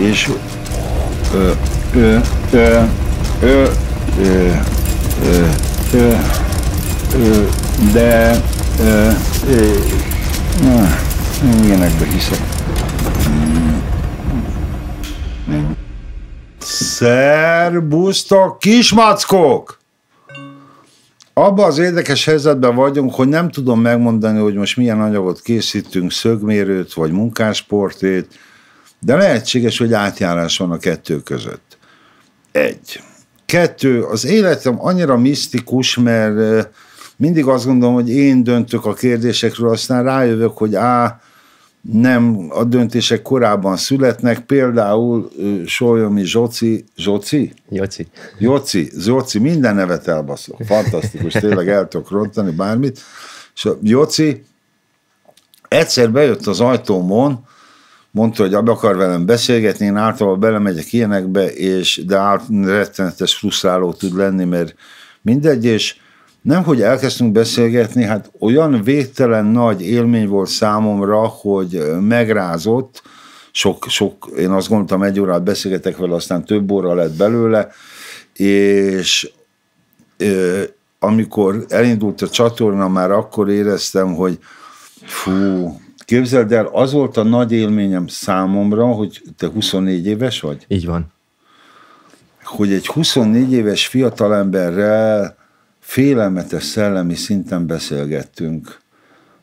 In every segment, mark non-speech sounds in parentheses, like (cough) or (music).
és de ilyenekbe hiszek. Szerbusztok, kismackók! Abban az érdekes helyzetben vagyunk, hogy nem tudom megmondani, hogy most milyen anyagot készítünk, szögmérőt vagy munkásportét, de lehetséges, hogy átjárás van a kettő között. Egy. Kettő, az életem annyira misztikus, mert mindig azt gondolom, hogy én döntök a kérdésekről, aztán rájövök, hogy á, nem a döntések korábban születnek, például Solyomi Zsoci, Zsoci? Joci. Joci, Zsoci, minden nevet elbaszok. Fantasztikus, tényleg el tudok rontani bármit. És a Joci egyszer bejött az ajtómon, mondta, hogy abba akar velem beszélgetni, én általában belemegyek ilyenekbe, és de át, rettenetes frusztráló tud lenni, mert mindegy, és nem, hogy elkezdtünk beszélgetni, hát olyan végtelen nagy élmény volt számomra, hogy megrázott, sok, sok, én azt gondoltam, egy órát beszélgetek vele, aztán több óra lett belőle, és ö, amikor elindult a csatorna, már akkor éreztem, hogy fú, képzeld el, az volt a nagy élményem számomra, hogy te 24 éves vagy? Így van. Hogy egy 24 éves fiatalemberrel félelmetes szellemi szinten beszélgettünk.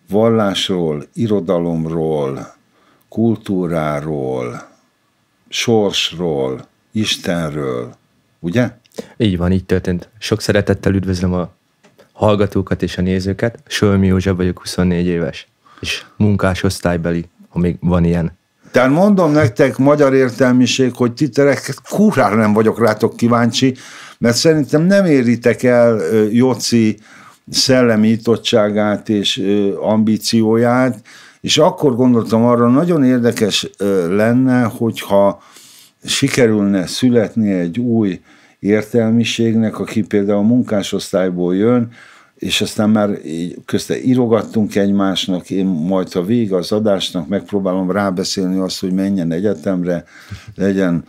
Vallásról, irodalomról, kultúráról, sorsról, Istenről, ugye? Így van, így történt. Sok szeretettel üdvözlöm a hallgatókat és a nézőket. Sölmi József vagyok, 24 éves, és munkás osztálybeli, ha még van ilyen. Tehát mondom nektek, magyar értelmiség, hogy titerek, kurvára nem vagyok rátok kíváncsi, mert szerintem nem éritek el Joci szellemi nyitottságát és ambícióját, és akkor gondoltam arra, nagyon érdekes lenne, hogyha sikerülne születni egy új értelmiségnek, aki például a munkásosztályból jön, és aztán már közte írogattunk egymásnak, én majd a vége az adásnak megpróbálom rábeszélni azt, hogy menjen egyetemre, legyen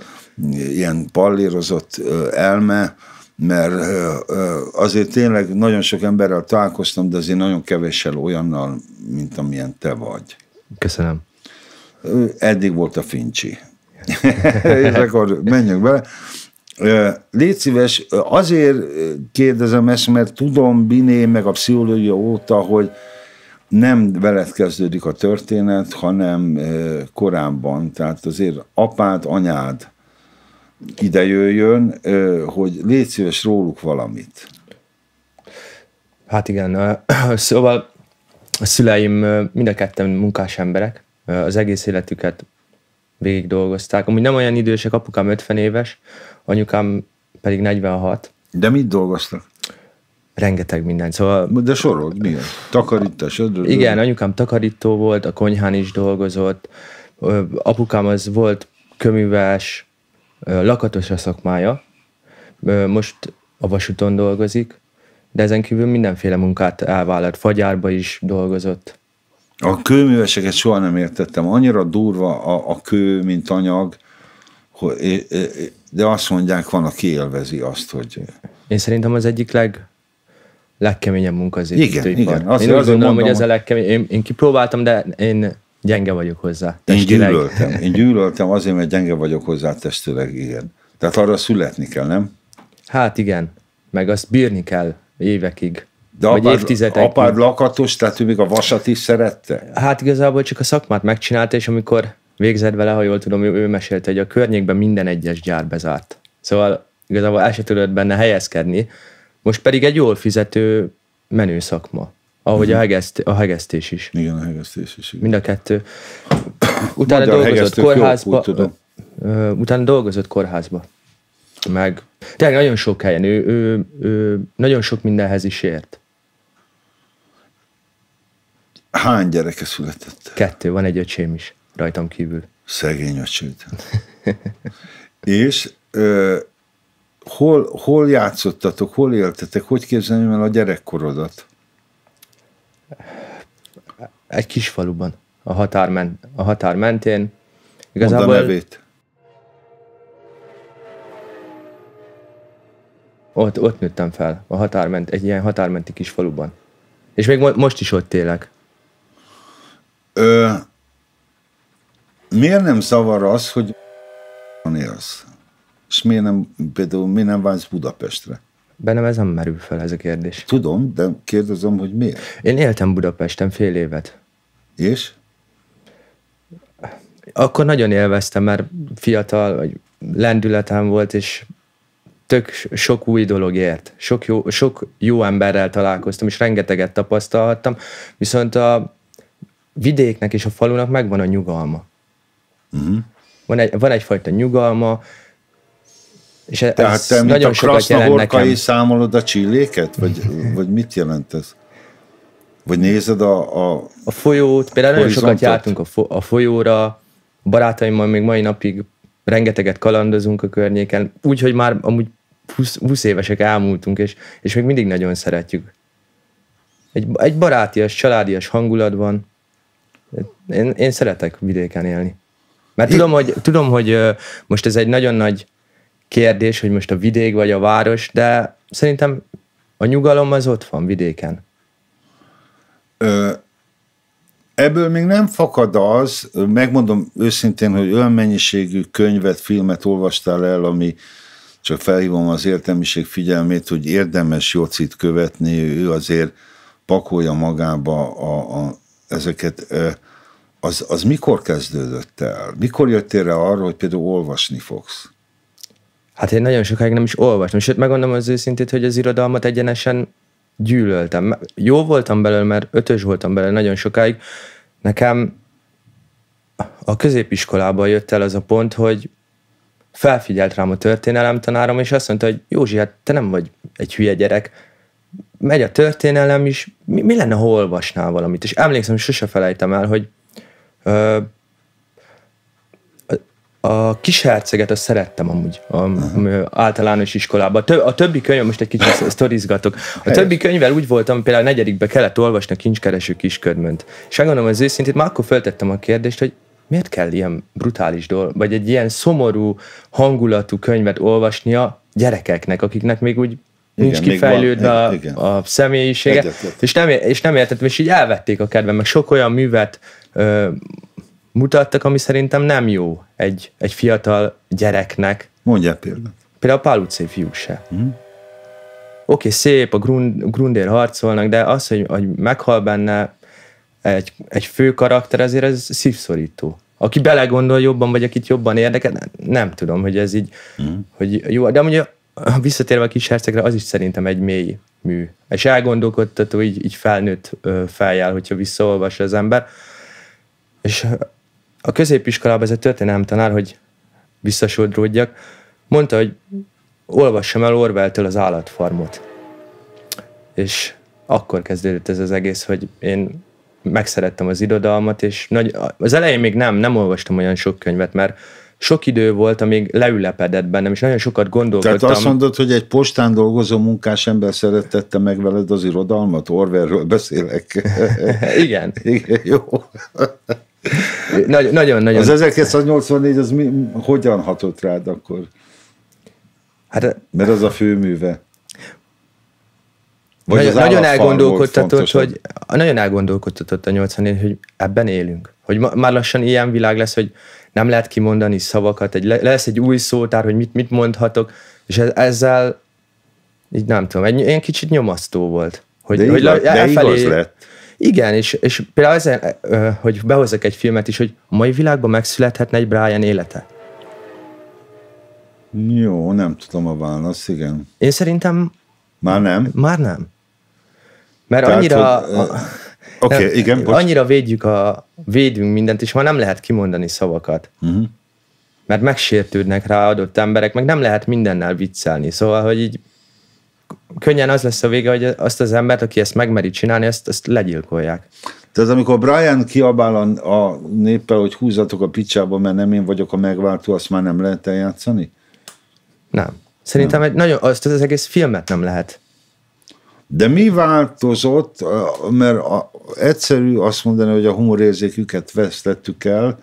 ilyen pallérozott elme, mert azért tényleg nagyon sok emberrel találkoztam, de azért nagyon kevéssel olyannal, mint amilyen te vagy. Köszönöm. Eddig volt a fincsi. (laughs) és akkor menjünk bele. Légy szíves, azért kérdezem ezt, mert tudom Biné meg a pszichológia óta, hogy nem veled kezdődik a történet, hanem korábban. Tehát azért apád, anyád ide jöjjön, hogy légy szíves róluk valamit. Hát igen, (clears throat) szóval a szüleim mind a ketten munkás emberek, az egész életüket végig dolgozták. Amúgy nem olyan idősek, apukám 50 éves, anyukám pedig 46. De mit dolgoztak? Rengeteg minden. Szóval, De sorold, milyen? Takarítás? Igen, anyukám takarító volt, a konyhán is dolgozott, apukám az volt köműves, lakatos a szakmája, most a vasúton dolgozik, de ezen kívül mindenféle munkát elvállalt, fagyárba is dolgozott. A kőműveseket soha nem értettem. Annyira durva a, a kő, mint anyag, hogy, de azt mondják, van, aki élvezi azt, hogy... Én szerintem az egyik leg, legkeményebb munka az Igen, igen. Azt én úgy gondolom, hogy ez a legkemény. Én, én kipróbáltam, de én gyenge vagyok hozzá. Testileg. Én gyűlöltem. Én gyűlöltem azért, mert gyenge vagyok hozzá testileg, igen. Tehát arra születni kell, nem? Hát igen. Meg azt bírni kell évekig. De vagy apád, apád lakatos, tehát ő még a vasat is szerette? Hát igazából csak a szakmát megcsinálta, és amikor végzett vele, ha jól tudom, ő, ő mesélte, hogy a környékben minden egyes gyár bezárt. Szóval igazából el se tudott benne helyezkedni. Most pedig egy jól fizető menő szakma. Ahogy uh-huh. a, hegeszt, a hegesztés is. Igen, a hegesztés is. Igen. Mind a kettő. Utána Magyar dolgozott kórházba. Jó, tudom. Utána dolgozott kórházba. Meg tényleg nagyon sok helyen. Ő, ő, ő nagyon sok mindenhez is ért. Hány gyereke született? Kettő, van egy öcsém is rajtam kívül. Szegény öcsém. (laughs) És ö, hol, hol játszottatok, hol éltetek, hogy képzelni el a gyerekkorodat? Egy kis faluban, a határ, men, a határ mentén. Igazából... Mondd a nevét. Ott, ott nőttem fel, a határment, egy ilyen határmenti kis faluban. És még mo- most is ott élek. Ö, miért nem szavar az, hogy élsz? És miért nem, például miért nem vágysz Budapestre? Bennem ez nem merül fel ez a kérdés. Tudom, de kérdezem, hogy miért? Én éltem Budapesten fél évet. És? Akkor nagyon élveztem, mert fiatal, vagy lendületem volt, és tök sok új dolog ért. Sok jó, sok jó emberrel találkoztam, és rengeteget tapasztalhattam, viszont a vidéknek és a falunak megvan a nyugalma. Uh-huh. Van, egy, van egyfajta nyugalma, és Tehát te, nagyon mint a krasznahorkai számolod a csilléket? Vagy, vagy mit jelent ez? Vagy nézed a... A, a folyót, például nagyon sokat jártunk a, fo- a folyóra, barátaimmal még mai napig rengeteget kalandozunk a környéken, úgyhogy már amúgy 20, 20 évesek elmúltunk, és, és még mindig nagyon szeretjük. Egy, egy barátias, családias hangulat van. Én, én szeretek vidéken élni. Mert tudom, hogy, tudom, hogy most ez egy nagyon nagy kérdés, hogy most a vidék vagy a város, de szerintem a nyugalom az ott van vidéken. Ö, ebből még nem fakad az, megmondom őszintén, hogy olyan mennyiségű könyvet, filmet olvastál el, ami csak felhívom az értelmiség figyelmét, hogy érdemes Jocit követni, ő azért pakolja magába a, a, ezeket. Az, az mikor kezdődött el? Mikor jöttél rá arra, hogy például olvasni fogsz? Hát én nagyon sokáig nem is olvastam, sőt megmondom az őszintét, hogy az irodalmat egyenesen gyűlöltem. Jó voltam belőle, mert ötös voltam belőle nagyon sokáig. Nekem a középiskolában jött el az a pont, hogy felfigyelt rám a történelem tanárom, és azt mondta, hogy Józsi, hát te nem vagy egy hülye gyerek, megy a történelem is, mi, mi lenne, ha olvasnál valamit? És emlékszem, sose felejtem el, hogy ö, a kis herceget azt szerettem amúgy a, a általános iskolában. A többi könyv, most egy kicsit sztorizgatok, a többi könyvvel úgy voltam, például a negyedikbe kellett olvasni a kincskereső kisködmönt. És megmondom az őszintét, már akkor feltettem a kérdést, hogy miért kell ilyen brutális dolog, vagy egy ilyen szomorú hangulatú könyvet olvasnia gyerekeknek, akiknek még úgy nincs igen, kifejlődve van, a, igen. a személyisége, és nem, és nem értettem, és így elvették a kedvem, meg sok olyan művet ö, mutattak, ami szerintem nem jó egy, egy fiatal gyereknek. Mondja például. Például a Pál utcai fiúk se. Mm. Oké, okay, szép, a grund, grundér harcolnak, de az, hogy, hogy meghal benne egy, egy fő karakter, azért ez szívszorító. Aki belegondol jobban, vagy akit jobban érdekel, nem, nem tudom, hogy ez így, mm. hogy jó, de ugye visszatérve a kis hercegre, az is szerintem egy mély mű. És elgondolkodtató, így, így felnőtt feljel, hogyha visszaolvas az ember. És a középiskolában ez a történelem tanár, hogy visszasodródjak, mondta, hogy olvassam el Orwell-től az állatfarmot. És akkor kezdődött ez az egész, hogy én megszerettem az irodalmat, és nagy, az elején még nem, nem olvastam olyan sok könyvet, mert sok idő volt, amíg leülepedett bennem, és nagyon sokat gondolkodtam. Tehát azt mondod, hogy egy postán dolgozó munkás ember szeretette meg veled az irodalmat? Orwellről beszélek. (laughs) Igen. Igen, jó. Nagy, nagyon, nagyon. Az 1984 az mi, hogyan hatott rád akkor? Hát, Mert az a főműve. Vagy nagyon, nagyon elgondolkodtatott, hogy nagyon elgondolkodtatott a 84, hogy ebben élünk. Hogy ma, már lassan ilyen világ lesz, hogy nem lehet kimondani szavakat, egy, lesz egy új szótár, hogy mit, mit mondhatok, és ezzel így nem tudom, egy ilyen kicsit nyomasztó volt. Hogy, de, hogy igaz, de elfelé, igaz lett. Igen, és, és például ezen, hogy behozzak egy filmet is, hogy a mai világban megszülethetne egy Brian élete. Jó, nem tudom a választ, igen. Én szerintem... Már nem? Már nem. Mert Tehát, annyira... Hogy, Oké, okay, igen, bocs. Annyira védjük a, védünk mindent, és már nem lehet kimondani szavakat. Uh-huh. Mert megsértődnek rá adott emberek, meg nem lehet mindennel viccelni. Szóval, hogy így könnyen az lesz a vége, hogy azt az embert, aki ezt megmeri csinálni, ezt, ezt legyilkolják. Tehát amikor Brian kiabál a, a néppel, hogy húzatok a picsába, mert nem én vagyok a megváltó, azt már nem lehet eljátszani? Nem. Szerintem nem. Egy nagyon, azt az egész filmet nem lehet De mi változott, mert a, egyszerű azt mondani, hogy a humorérzéküket vesztettük el,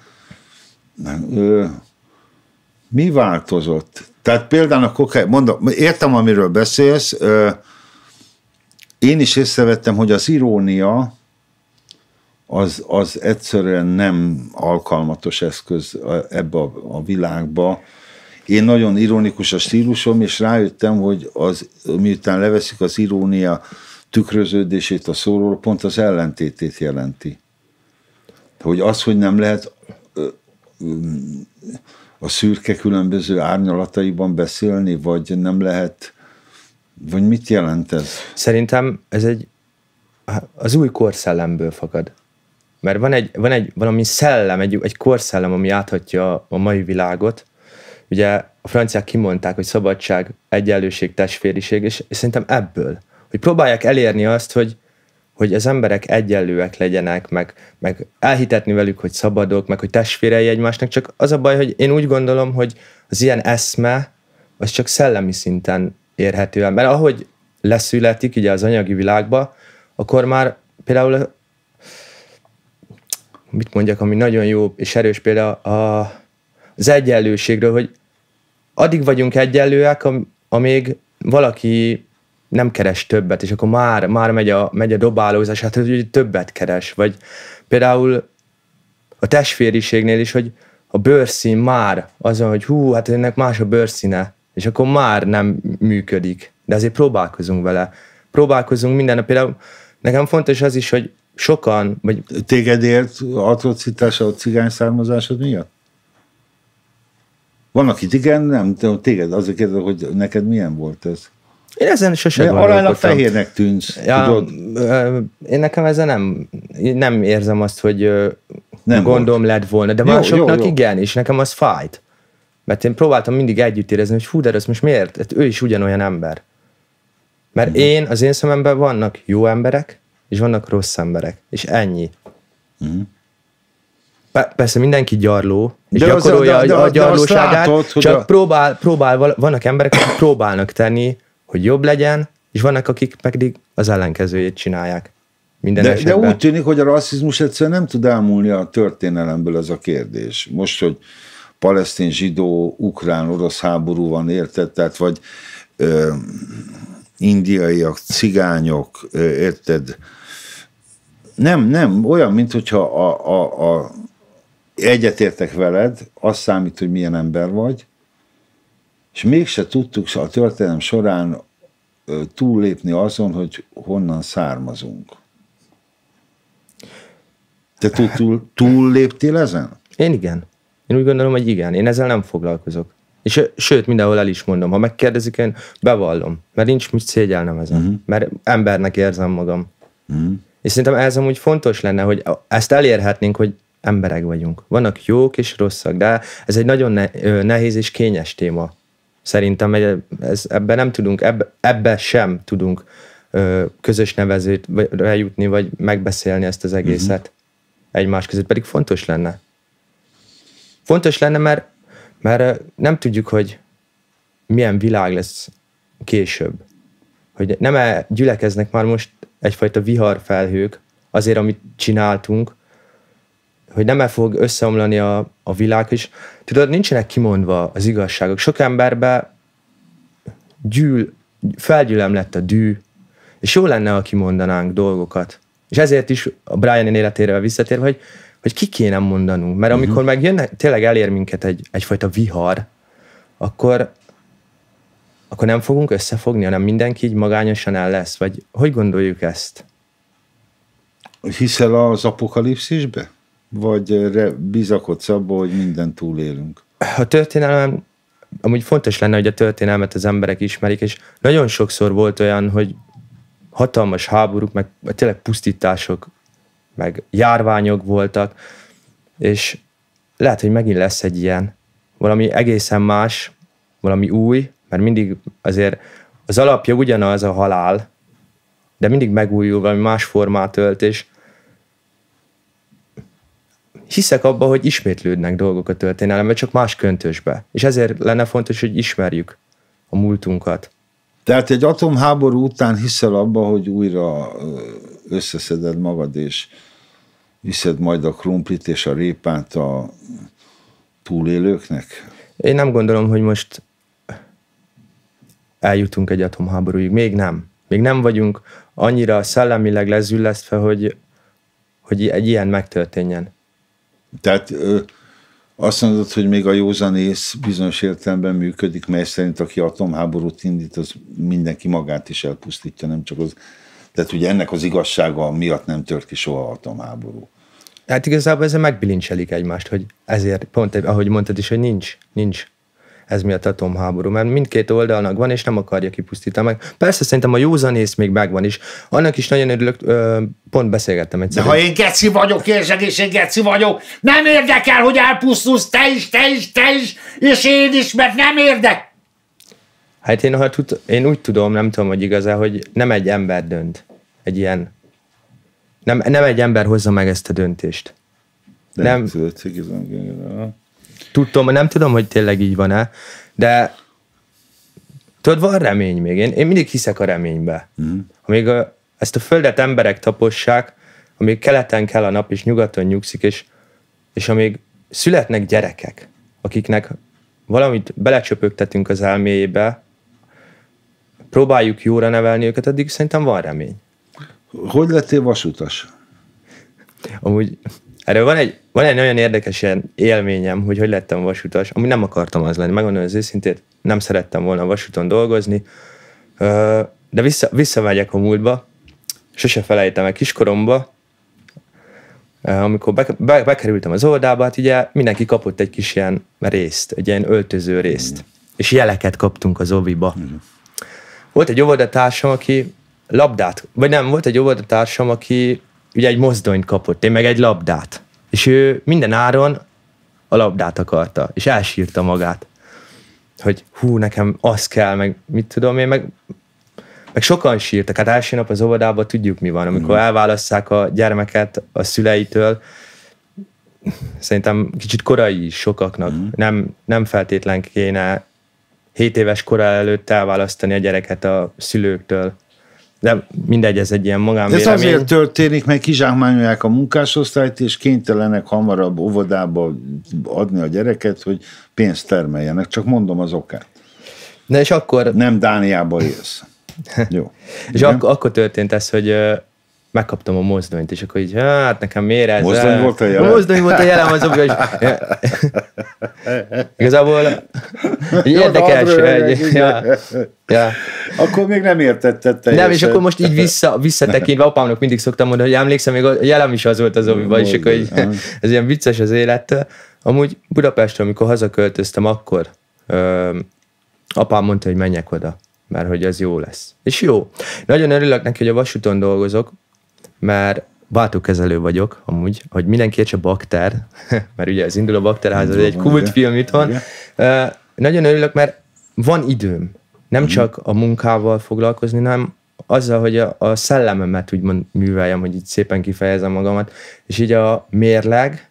mi változott? Tehát például a kokain, mondom, értem, amiről beszélsz, én is észrevettem, hogy az irónia az, az egyszerűen nem alkalmatos eszköz ebbe a, a világba. Én nagyon ironikus a stílusom, és rájöttem, hogy az, miután leveszik az irónia tükröződését a szóról, pont az ellentétét jelenti. Hogy az, hogy nem lehet a szürke különböző árnyalataiban beszélni, vagy nem lehet, vagy mit jelent ez? Szerintem ez egy az új korszellemből fakad. Mert van egy, van egy valami szellem, egy, egy korszellem, ami áthatja a mai világot. Ugye a franciák kimondták, hogy szabadság, egyenlőség, testvériség, és, szerintem ebből, hogy próbálják elérni azt, hogy, hogy az emberek egyenlőek legyenek, meg, meg elhitetni velük, hogy szabadok, meg hogy testvérei egymásnak, csak az a baj, hogy én úgy gondolom, hogy az ilyen eszme, az csak szellemi szinten érhető el. Mert ahogy leszületik ugye az anyagi világba, akkor már például mit mondjak, ami nagyon jó és erős példa a, az egyenlőségről, hogy addig vagyunk egyenlőek, amíg valaki nem keres többet, és akkor már, már megy, a, megy a dobálózás, hát hogy többet keres. Vagy például a testvériségnél is, hogy a bőrszín már azon, hogy hú, hát ennek más a bőrszíne, és akkor már nem működik. De azért próbálkozunk vele. Próbálkozunk minden, például nekem fontos az is, hogy sokan, vagy... Téged ért atrocitása a cigány származásod miatt? Van, akit igen, nem, téged azért kérdez, hogy neked milyen volt ez? Én ezen sosem De aránylag fehérnek tűnsz, ja, tudod? Én nekem ezen nem, nem érzem azt, hogy nem gondom lett volna, de jó, másoknak jó, jó. igen, és nekem az fájt. Mert én próbáltam mindig együtt érezni, hogy fú, de ez most miért? Hát ő is ugyanolyan ember. Mert uh-huh. én, az én szememben vannak jó emberek, és vannak rossz emberek. És ennyi. Uh-huh. Persze mindenki gyarló, és de gyakorolja az, de, de, a gyarlóságát, látod, csak a... próbál, próbál, vannak emberek, akik próbálnak tenni hogy jobb legyen, és vannak, akik pedig az ellenkezőjét csinálják. Minden de, de úgy tűnik, hogy a rasszizmus egyszerűen nem tud elmúlni a történelemből ez a kérdés. Most, hogy palesztin, zsidó, ukrán, orosz háború van, érted? Tehát, vagy ö, indiaiak, cigányok, ö, érted? Nem, nem, olyan, mint hogyha a, a, a egyetértek veled, az számít, hogy milyen ember vagy, és mégse tudtuk a történelem során túllépni azon, hogy honnan származunk. Te túl, túl, túl léptél ezen? Én igen. Én úgy gondolom, hogy igen. Én ezzel nem foglalkozok. És sőt, mindenhol el is mondom. Ha megkérdezik, én bevallom. Mert nincs mit szégyelnem ezen. Uh-huh. Mert embernek érzem magam. Uh-huh. És szerintem ez amúgy fontos lenne, hogy ezt elérhetnénk, hogy emberek vagyunk. Vannak jók és rosszak, de ez egy nagyon nehéz és kényes téma. Szerintem ez, ebben nem tudunk, ebbe, ebbe sem tudunk ö, közös nevezőt jutni, vagy megbeszélni ezt az egészet uh-huh. egymás között, pedig fontos lenne. Fontos lenne, mert, mert nem tudjuk, hogy milyen világ lesz később. Hogy nem -e gyülekeznek már most egyfajta viharfelhők azért, amit csináltunk, hogy nem -e fog összeomlani a, a világ, és tudod, nincsenek kimondva az igazságok. Sok emberbe gyűl, felgyűlem lett a dű, és jó lenne, ha kimondanánk dolgokat. És ezért is a Brian életére visszatérve, hogy, hogy ki kéne mondanunk. Mert amikor uh-huh. meg jönnek, tényleg elér minket egy, egyfajta vihar, akkor, akkor nem fogunk összefogni, hanem mindenki így magányosan el lesz. Vagy hogy gondoljuk ezt? Hiszel az apokalipszisbe? Vagy bizakodsz abba, hogy minden túlélünk? A történelem, amúgy fontos lenne, hogy a történelmet az emberek ismerik, és nagyon sokszor volt olyan, hogy hatalmas háborúk, meg tényleg pusztítások, meg járványok voltak, és lehet, hogy megint lesz egy ilyen, valami egészen más, valami új, mert mindig azért az alapja ugyanaz a halál, de mindig megújul, valami más formát ölt, és hiszek abba, hogy ismétlődnek dolgok a történelemben, csak más köntösbe. És ezért lenne fontos, hogy ismerjük a múltunkat. Tehát egy atomháború után hiszel abba, hogy újra összeszeded magad, és viszed majd a krumplit és a répát a túlélőknek? Én nem gondolom, hogy most eljutunk egy atomháborúig. Még nem. Még nem vagyunk annyira szellemileg lezüllesztve, hogy, hogy egy ilyen megtörténjen. Tehát azt mondod, hogy még a józanész bizonyos értelemben működik, mely szerint aki atomháborút indít, az mindenki magát is elpusztítja, nem csak az. Tehát ugye ennek az igazsága miatt nem tört ki soha atomháború. Hát igazából ezzel megbilincselik egymást, hogy ezért, pont ahogy mondtad is, hogy nincs, nincs ez miatt atomháború, mert mindkét oldalnak van, és nem akarja kipusztítani meg. Persze szerintem a józanész még megvan is. Annak is nagyon örülök, pont beszélgettem egyszer. De ha én geci vagyok, érzek, és én geci vagyok, nem érdekel, hogy elpusztulsz, te is, te is, te is, és én is, mert nem érdek. Hát én, ha tud, én úgy tudom, nem tudom, hogy igazán, hogy nem egy ember dönt egy ilyen nem, nem egy ember hozza meg ezt a döntést. De nem, Tudtam, nem tudom, hogy tényleg így van-e, de tudod, van remény még. Én, én mindig hiszek a reménybe. Mm. Amíg a, ezt a földet emberek tapossák, amíg keleten kell a nap, és nyugaton nyugszik, és, és amíg születnek gyerekek, akiknek valamit belecsöpögtetünk az elméjébe, próbáljuk jóra nevelni őket, addig szerintem van remény. Hogy lettél vasutas? Amúgy erről van egy, van egy nagyon érdekes ilyen élményem, hogy hogy lettem vasutas. Amúgy nem akartam az lenni, megmondom az őszintét, nem szerettem volna vasúton dolgozni, de vissza, visszamegyek a múltba, sose felejtem el kiskoromba, amikor be, be, bekerültem az oldába, hát ugye mindenki kapott egy kis ilyen részt, egy ilyen öltöző részt, mm. és jeleket kaptunk az oviba. Mm. Volt egy óvodatársam, aki labdát, vagy nem, volt egy óvodatársam, aki ugye egy mozdonyt kapott, én meg egy labdát. És ő minden áron a labdát akarta, és elsírta magát. Hogy hú, nekem az kell, meg mit tudom én, meg, meg sokan sírtak. Hát első nap az óvodában tudjuk mi van, amikor mm. elválasszák a gyermeket a szüleitől, szerintem kicsit korai is sokaknak. Mm. Nem, nem feltétlen kéne 7 éves kora előtt elválasztani a gyereket a szülőktől de mindegy, ez egy ilyen magánvélemény. Ez azért történik, mert kizsákmányolják a munkásosztályt, és kénytelenek hamarabb óvodába adni a gyereket, hogy pénzt termeljenek. Csak mondom az okát. De és akkor... Nem Dániába élsz. (laughs) Jó. és ak- akkor történt ez, hogy megkaptam a mozdonyt, és akkor így, hát nekem miért ez? Mozdony volt a jelem? Mozdony volt a jelem az és (laughs) Igazából érdekes. Egy, ja, ja. Akkor még nem értetted teljesen. Nem, és akkor most így vissza, visszatekintve, apámnak mindig szoktam mondani, hogy emlékszem, még a jelem is az volt az oviban, és akkor így, ez ilyen vicces az élet. Amúgy Budapestre, amikor hazaköltöztem, akkor ö, apám mondta, hogy menjek oda mert hogy ez jó lesz. És jó. Nagyon örülök neki, hogy a vasúton dolgozok, mert váltókezelő vagyok, amúgy, hogy mindenki értse bakter, (laughs) mert ugye ez indul a bakterház, ez egy kultfilm itthon. Uh, nagyon örülök, mert van időm. Nem uh-huh. csak a munkával foglalkozni, hanem azzal, hogy a, a szellememet úgymond műveljem, hogy így szépen kifejezem magamat, és így a mérleg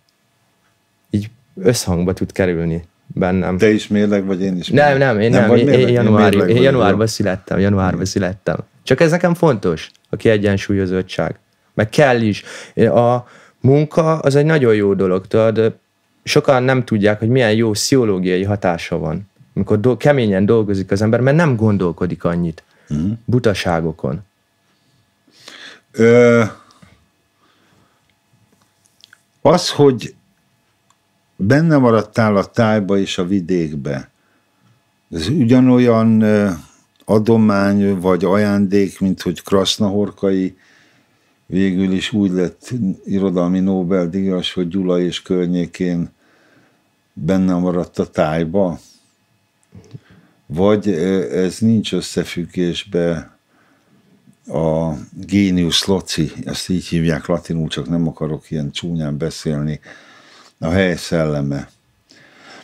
így összhangba tud kerülni bennem. Te is mérleg, vagy én is mérleg? Nem, nem, én nem. nem. Én, én, január, én, én januárban születtem, januárban születtem. Csak ez nekem fontos, a kiegyensúlyozottság meg kell is. A munka az egy nagyon jó dolog, tudod, sokan nem tudják, hogy milyen jó pszichológiai hatása van, amikor do- keményen dolgozik az ember, mert nem gondolkodik annyit mm. butaságokon. Ö, az, hogy benne maradtál a tájba és a vidékbe, ez ugyanolyan adomány vagy ajándék, mint hogy Krasznahorkai végül is úgy lett irodalmi Nobel-díjas, hogy Gyula és környékén benne maradt a tájba? Vagy ez nincs összefüggésbe a génius loci, ezt így hívják latinul, csak nem akarok ilyen csúnyán beszélni, a hely szelleme.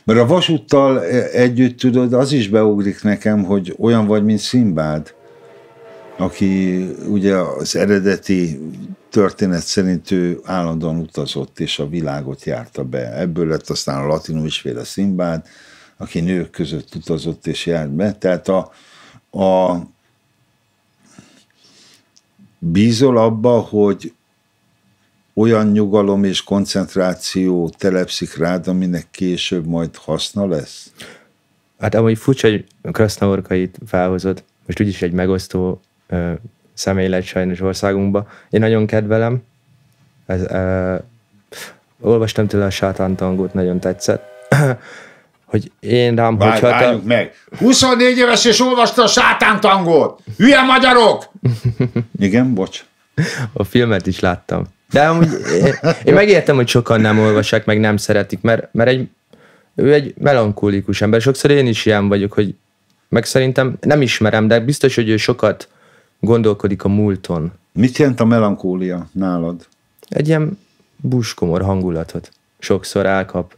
Mert a vasúttal együtt tudod, az is beugrik nekem, hogy olyan vagy, mint Szimbád aki ugye az eredeti történet szerint ő állandóan utazott, és a világot járta be. Ebből lett aztán a latinus féle Szimbád, aki nők között utazott és járt be. Tehát a, a bízol abba, hogy olyan nyugalom és koncentráció telepszik rád, aminek később majd haszna lesz? Hát amúgy furcsa, hogy Krasznaorkait felhozott, most úgyis egy megosztó személy lett sajnos országunkba. Én nagyon kedvelem. Ez, ö, olvastam tőle a sátántangót, nagyon tetszett. (clears throat) hogy én rám Várj, hogyha... várjuk meg. 24 éves és olvasta a sátántangót. Hülye magyarok! (laughs) Igen, bocs. A filmet is láttam. De amúgy én, én megértem, hogy sokan nem olvassák, meg nem szeretik, mert, mert egy, ő egy melankólikus ember. Sokszor én is ilyen vagyok, hogy meg szerintem nem ismerem, de biztos, hogy ő sokat gondolkodik a múlton. Mit jelent a melankólia nálad? Egy ilyen buskomor hangulatot sokszor elkap.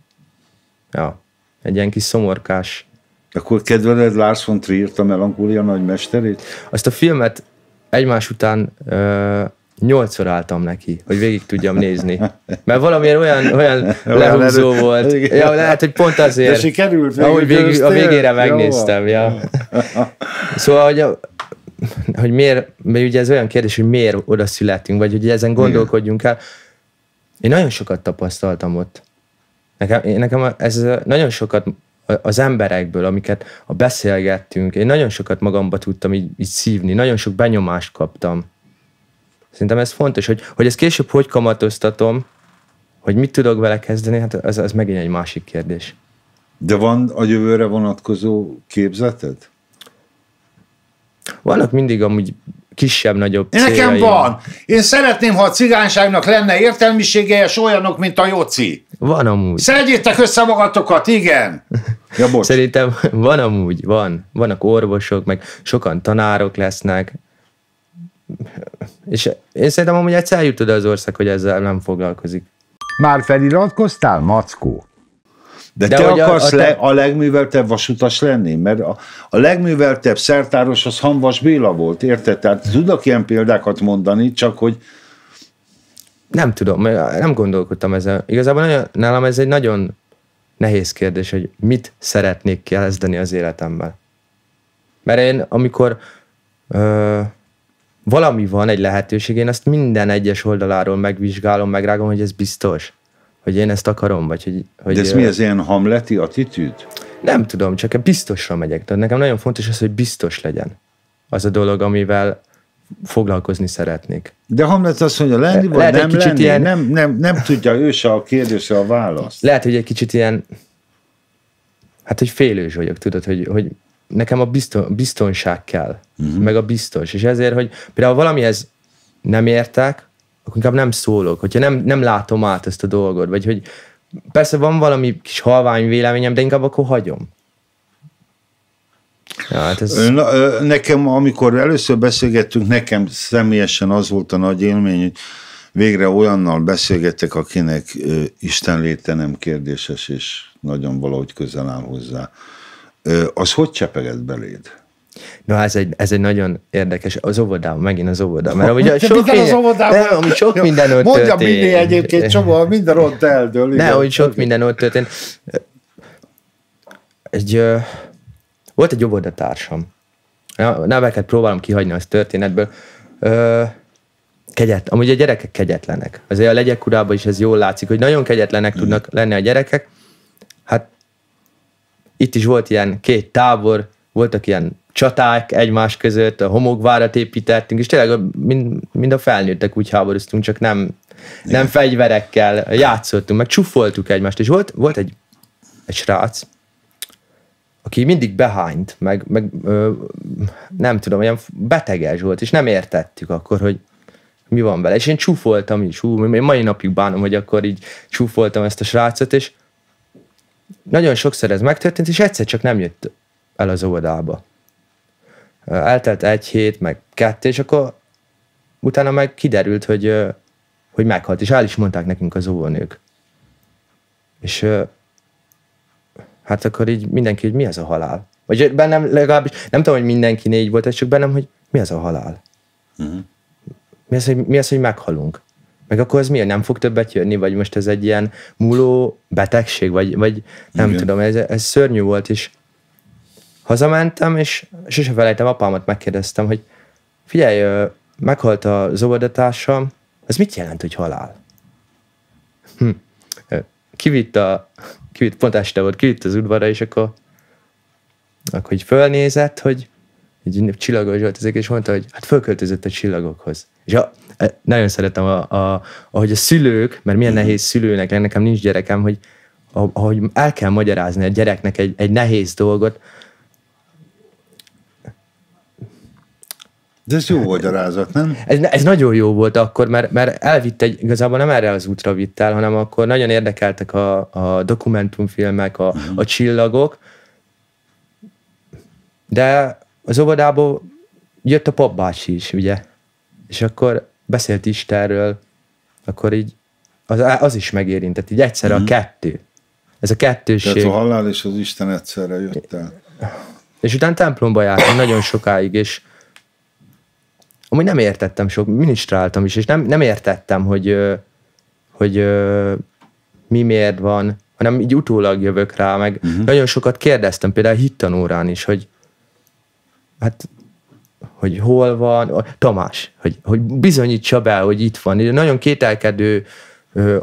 Ja, egy ilyen kis szomorkás. Akkor kedveled Lars von Trier-t, a melankólia nagymesterét? Azt a filmet egymás után ö, nyolcszor álltam neki, hogy végig tudjam nézni. Mert valamiért olyan, olyan lehúzó erő- volt. Igen. Ja, lehet, hogy pont azért. De sikerült? Végig Ahogy végig, a végére megnéztem, ja. (laughs) Szóval, hogy, a, hogy miért, mert ugye ez olyan kérdés, hogy miért oda születünk, vagy hogy ezen gondolkodjunk el. Én nagyon sokat tapasztaltam ott. Nekem, nekem ez nagyon sokat az emberekből, amiket a beszélgettünk, én nagyon sokat magamba tudtam így, így szívni, nagyon sok benyomást kaptam. Szerintem ez fontos, hogy, hogy ezt később hogy kamatoztatom, hogy mit tudok vele kezdeni, hát ez, ez megint egy másik kérdés. De van a jövőre vonatkozó képzeted? Vannak mindig amúgy kisebb-nagyobb Nekem céljaim. van. Én szeretném, ha a cigányságnak lenne értelmisége, és olyanok, mint a Joci. Van amúgy. Szedjétek össze magatokat, igen. (laughs) Ja, bocs. Szerintem van amúgy, van. Vannak orvosok, meg sokan tanárok lesznek. És én szerintem amúgy egyszer eljut oda az ország, hogy ezzel nem foglalkozik. Már feliratkoztál, Mackó? De, De te akarsz a a, te- le, a legműveltebb vasutas lenni? Mert a, a legműveltebb szertáros az Hanvas Béla volt, érted? Tehát tudok ilyen példákat mondani, csak hogy Nem tudom, nem gondolkodtam ezen. Igazából nagyon, nálam ez egy nagyon nehéz kérdés, hogy mit szeretnék kezdeni az életemmel. Mert én, amikor ö, valami van, egy lehetőség, én azt minden egyes oldaláról megvizsgálom, megrágom, hogy ez biztos. Hogy én ezt akarom, vagy hogy... hogy de ez ö, mi, ez ilyen hamleti attitűd? Nem tudom, csak biztosra megyek. Tehát nekem nagyon fontos az, hogy biztos legyen. Az a dolog, amivel foglalkozni szeretnék. De Hamlet azt mondja, lenni vagy Lehet nem lenni, ilyen- nem, nem, nem tudja ő se a kérdésre a választ. Lehet, hogy egy kicsit ilyen, hát hogy félős vagyok, tudod, hogy, hogy nekem a bizton, biztonság kell, uh-huh. meg a biztos. És ezért, hogy például valamihez nem értek, akkor inkább nem szólok, hogyha nem, nem látom át ezt a dolgot, vagy hogy persze van valami kis halvány véleményem, de inkább akkor hagyom. Ja, hát ez, Na, nekem, amikor először beszélgettünk, nekem személyesen az volt a nagy élmény, hogy végre olyannal beszélgetek, akinek Isten léte nem kérdéses, és nagyon valahogy közel áll hozzá. Az hogy csepegett beléd? Na, ez egy, ez egy nagyon érdekes, az óvodában, megint az óvodában. Mert ugye (laughs) sok, minden az óvodában. nem, ami sok minden ott Mondja történt. Mini egyébként, csomó, minden ott eldől. Ne, hogy sok minden ott történt. Egy, volt egy óvodatársam. Na, Neveket próbálom kihagyni az történetből. Ö, kegyet, amúgy a gyerekek kegyetlenek. Azért a legyek urában is ez jól látszik, hogy nagyon kegyetlenek tudnak lenni a gyerekek. Hát itt is volt ilyen két tábor, voltak ilyen csaták egymás között, a homokvárat építettünk, és tényleg mind, mind a felnőttek úgy háborúztunk, csak nem, nem fegyverekkel játszottunk, meg csúfoltuk egymást, és volt, volt egy, egy srác, aki mindig behányt, meg, meg ö, nem tudom, olyan beteges volt, és nem értettük akkor, hogy mi van vele. És én csúfoltam is, hú, én mai napig bánom, hogy akkor így csúfoltam ezt a srácot, és nagyon sokszor ez megtörtént, és egyszer csak nem jött el az óvodába. Eltelt egy hét, meg kettő, és akkor utána meg kiderült, hogy, hogy meghalt, és el is mondták nekünk az óvónők. És hát akkor így mindenki, hogy mi az a halál? Vagy bennem legalábbis, nem tudom, hogy mindenki négy volt, ez csak bennem, hogy mi az a halál? Mi, az, hogy, mi az, hogy meghalunk? Meg akkor ez mi, nem fog többet jönni, vagy most ez egy ilyen múló betegség, vagy, vagy nem Igen. tudom, ez, ez szörnyű volt, és hazamentem, és sose felejtem, apámat megkérdeztem, hogy figyelj, meghalt az óvodatársam, az mit jelent, hogy halál? Hm. Kivitt a, kivitt, pont este volt, kivitt az udvarra, és akkor, akkor így fölnézett, hogy így csillagos volt ezek, és mondta, hogy hát fölköltözött a csillagokhoz. És a, e, nagyon szeretem, a, a, ahogy a szülők, mert milyen nehéz szülőnek, nekem nincs gyerekem, hogy ahogy el kell magyarázni a gyereknek egy, egy nehéz dolgot, De ez jó magyarázat, nem? Ez, ez nagyon jó volt akkor, mert, mert elvitte, igazából nem erre az útra vitt el, hanem akkor nagyon érdekeltek a, a dokumentumfilmek, a, uh-huh. a csillagok, de az óvodából jött a papbácsi is, ugye? És akkor beszélt Istenről, akkor így az, az is megérintett, így egyszerre uh-huh. a mhm. kettő. Ez a kettőség. Tehát a halál és az Isten egyszerre jött el. És utána templomba jártam nagyon sokáig, és amúgy nem értettem sok, ministráltam is, és nem, nem értettem, hogy, hogy mi miért van, hanem így utólag jövök rá, meg uh-huh. nagyon sokat kérdeztem, például hittanórán is, hogy hát hogy hol van, Tamás, hogy, hogy bizonyítsa be, hogy itt van. Nagyon kételkedő ö,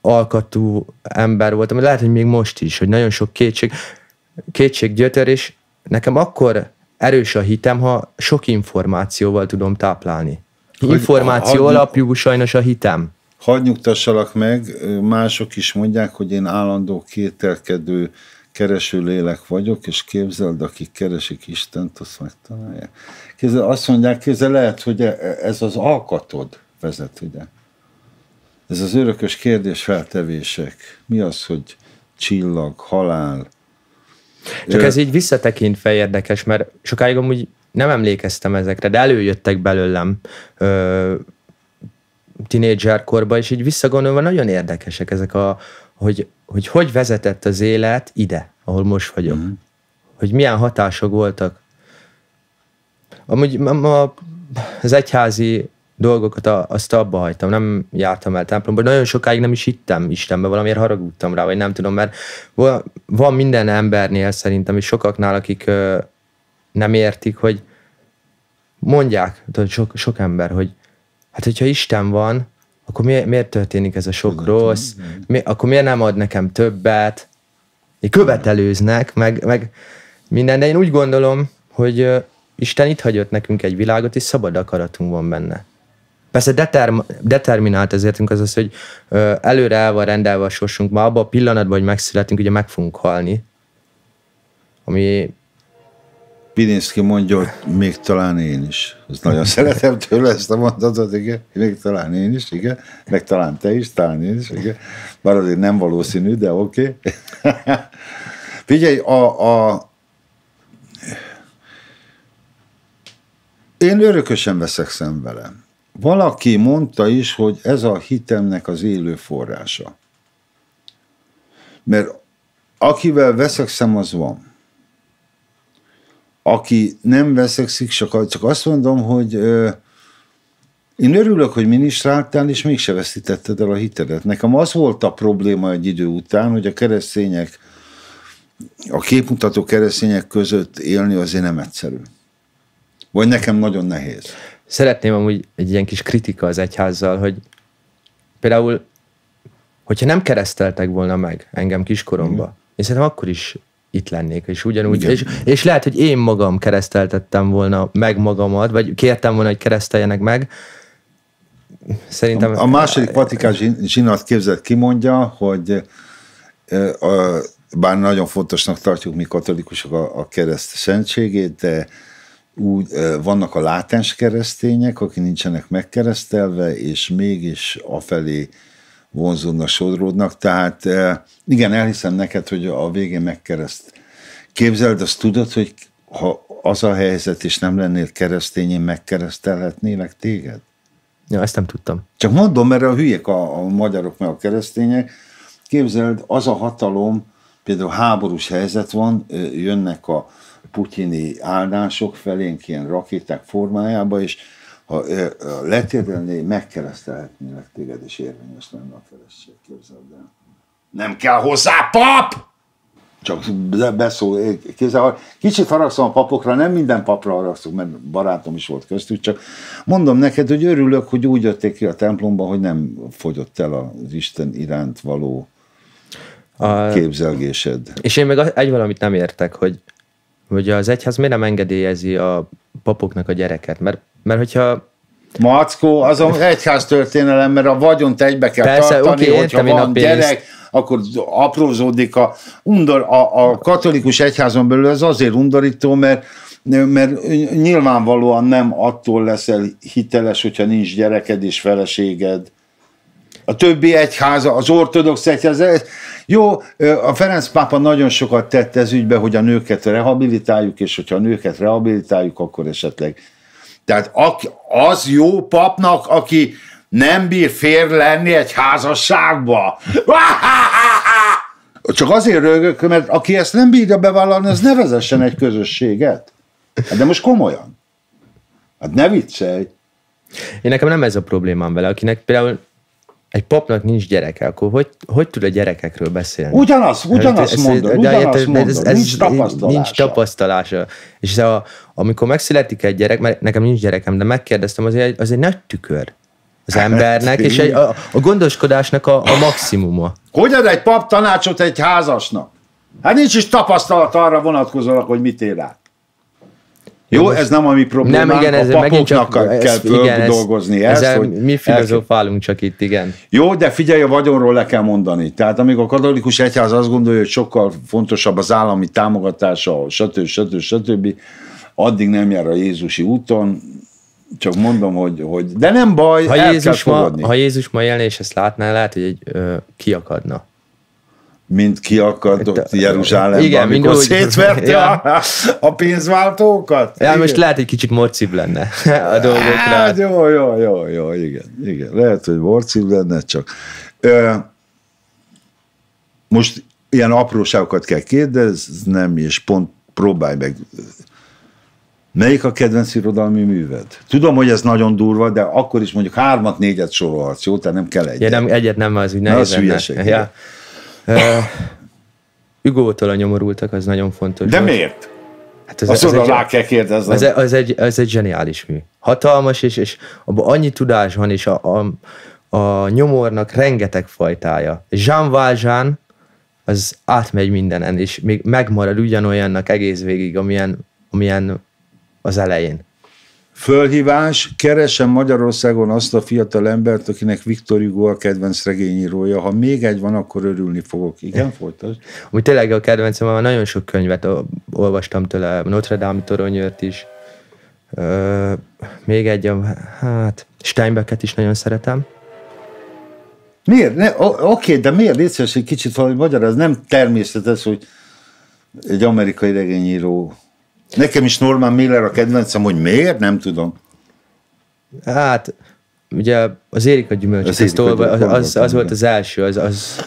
alkatú ember voltam, lehet, hogy még most is, hogy nagyon sok kétség, kétség gyötör, és nekem akkor erős a hitem, ha sok információval tudom táplálni. Információ hagy, alapjú sajnos a hitem. Hadd nyugtassalak meg, mások is mondják, hogy én állandó kételkedő kereső lélek vagyok, és képzeld, akik keresik Istent, azt megtalálják. Képzeld, azt mondják, képzeld, lehet, hogy e- e- ez az alkatod vezet ide. Ez az örökös kérdés feltevések. Mi az, hogy csillag, halál, csak ez így visszatekintve érdekes, mert sokáig amúgy nem emlékeztem ezekre, de előjöttek belőlem ö, tinédzser korba, és így visszagondolva nagyon érdekesek ezek a, hogy, hogy hogy vezetett az élet ide, ahol most vagyok. Mm. Hogy milyen hatások voltak. Amúgy ma az egyházi dolgokat azt abba hagytam, nem jártam el templomba, nagyon sokáig nem is hittem Istenbe, valamiért haragudtam rá, vagy nem tudom, mert van minden embernél szerintem, és sokaknál, akik nem értik, hogy mondják, tudod, sok, sok ember, hogy hát hogyha Isten van, akkor miért, miért történik ez a sok rossz, mi, akkor miért nem ad nekem többet, követelőznek, meg, meg minden, de én úgy gondolom, hogy Isten itt hagyott nekünk egy világot, és szabad akaratunk van benne. Persze determ, determinált ezértünk az az, hogy ö, előre el van rendelve a sorsunk, ma abban a pillanatban, hogy megszületünk, ugye meg fogunk halni. Ami... Pilinszki mondja, hogy még talán én is. Ez nagyon szeretem tőle ezt a mondatot, igen. Még talán én is, igen. Meg talán te is, talán én is, igen. Bár azért nem valószínű, de oké. Okay. (laughs) Figyelj, a, a, én örökösen veszekszem velem valaki mondta is, hogy ez a hitemnek az élő forrása. Mert akivel veszekszem, az van. Aki nem veszekszik, csak, csak azt mondom, hogy ö, én örülök, hogy minisztráltál, és mégse veszítetted el a hitedet. Nekem az volt a probléma egy idő után, hogy a keresztények, a képmutató keresztények között élni azért nem egyszerű. Vagy nekem nagyon nehéz szeretném amúgy egy ilyen kis kritika az egyházzal, hogy például, hogyha nem kereszteltek volna meg engem kiskoromba, mm. én szerintem akkor is itt lennék, és ugyanúgy, és, és lehet, hogy én magam kereszteltettem volna meg magamat, vagy kértem volna, hogy kereszteljenek meg, Szerintem... A, a második Vatikán zsinat képzett kimondja, hogy a, bár nagyon fontosnak tartjuk mi katolikusok a, a kereszt szentségét, de úgy vannak a látens keresztények, akik nincsenek megkeresztelve, és mégis afelé vonzódnak, sodródnak. Tehát igen, elhiszem neked, hogy a végén megkereszt. Képzeld, azt tudod, hogy ha az a helyzet, és nem lennél keresztény, én megkeresztelhetnélek téged? Ja, ezt nem tudtam. Csak mondom, mert a hülyek a, a magyarok, meg a keresztények. Képzeld, az a hatalom, például háborús helyzet van, jönnek a putyini áldások felénk ilyen rakéták formájába, és ha letérdelné, megkeresztelhetnélek téged, és érvényes lenne a feleség, képzeld el. Nem kell hozzá pap! csak beszól. Kézzel, kicsit haragszom a papokra, nem minden papra haragszom, mert barátom is volt köztük, csak mondom neked, hogy örülök, hogy úgy jötték ki a templomba, hogy nem fogyott el az Isten iránt való a... képzelgésed. És én meg egy valamit nem értek, hogy, hogy az egyház miért nem engedélyezi a papoknak a gyereket, mert, mert hogyha Mackó, az a egyház történelem, mert a vagyont egybe kell Persze, tartani, okay, hogyha van gyerek, akkor aprózódik a, undor, a, a katolikus egyházon belül, ez azért undorító, mert mert nyilvánvalóan nem attól leszel hiteles, hogyha nincs gyereked és feleséged. A többi egyháza, az ortodox egyház, jó, a Ferenc pápa nagyon sokat tett ez ügybe, hogy a nőket rehabilitáljuk, és hogyha a nőket rehabilitáljuk, akkor esetleg. Tehát az jó papnak, aki nem bír fér lenni egy házasságba. (laughs) Csak azért rögök, mert aki ezt nem bírja bevállalni, az ne vezessen egy közösséget. Hát de most komolyan. Hát ne viccelj. Én nekem nem ez a problémám vele, akinek például egy papnak nincs gyereke, akkor hogy, hogy tud a gyerekekről beszélni? Ugyanaz, ugyanaz ez, mondod, de, ugyanaz mondod. Ez, ez, nincs tapasztalása. Nincs tapasztalása. És a, amikor megszületik egy gyerek, mert nekem nincs gyerekem, de megkérdeztem, az egy, az egy nagy tükör az hát, embernek, és egy, a, a gondoskodásnak a, a maximuma. Hogy ad egy pap tanácsot egy házasnak? Hát nincs is tapasztalat arra vonatkozólag, hogy mit ér át. Jó, ez nem a mi problémánk, nem, igen, ez a csak, kell igen, dolgozni ezt. Ezzel hogy mi filozofálunk csak itt, igen. Jó, de figyelj, a vagyonról le kell mondani. Tehát amíg a katolikus egyház azt gondolja, hogy sokkal fontosabb az állami támogatása, stb. stb. stb. addig nem jár a Jézusi úton, csak mondom, hogy, hogy de nem baj, ha Jézus, ma, ha Jézus ma élne és ezt látná, lehet, hogy egy, ö, kiakadna mint kiakadott Jeruzsálemben, igen, amikor úgy, szétverte ja. a, a pénzváltókat. Ja, igen. most lehet, hogy kicsit morcibb lenne (laughs) a dolgokra. Hát jó, jó, jó, jó, igen, igen. Lehet, hogy morcibb lenne, csak ö, most ilyen apróságokat kell kérdeznem, és pont próbálj meg Melyik a kedvenc irodalmi műved? Tudom, hogy ez nagyon durva, de akkor is mondjuk hármat, négyet sorolhatsz, jó? Tehát nem kell egyet. Ja, nem, egyet nem, az úgy nehéz. Az hülyeség. Ja. Ugótól a nyomorultak, az nagyon fontos. De volt. miért? Hát az, Azt az, rá kell kérdezni. Az, az, egy, az egy zseniális mű. Hatalmas, és, és abban annyi tudás van, és a, a, a nyomornak rengeteg fajtája. Jean Valjean az átmegy mindenen, és még megmarad ugyanolyannak egész végig, amilyen, amilyen az elején. Fölhívás, keresem Magyarországon azt a fiatal embert, akinek Viktor Hugo a kedvenc regényírója. Ha még egy van, akkor örülni fogok. Igen, folytasd. Úgy tényleg a kedvencem, mert nagyon sok könyvet olvastam tőle, Notre Dame toronyőrt is. Ö, még egy, hát Steinbecket is nagyon szeretem. Miért? Ne, oké, de miért? Légy egy kicsit valami magyar, ez nem természetes, hogy egy amerikai regényíró Nekem is Norman Miller a kedvencem, hogy miért, nem tudom. Hát, ugye az Érika gyümölcs, az, az, az, az, az volt az első, az, az,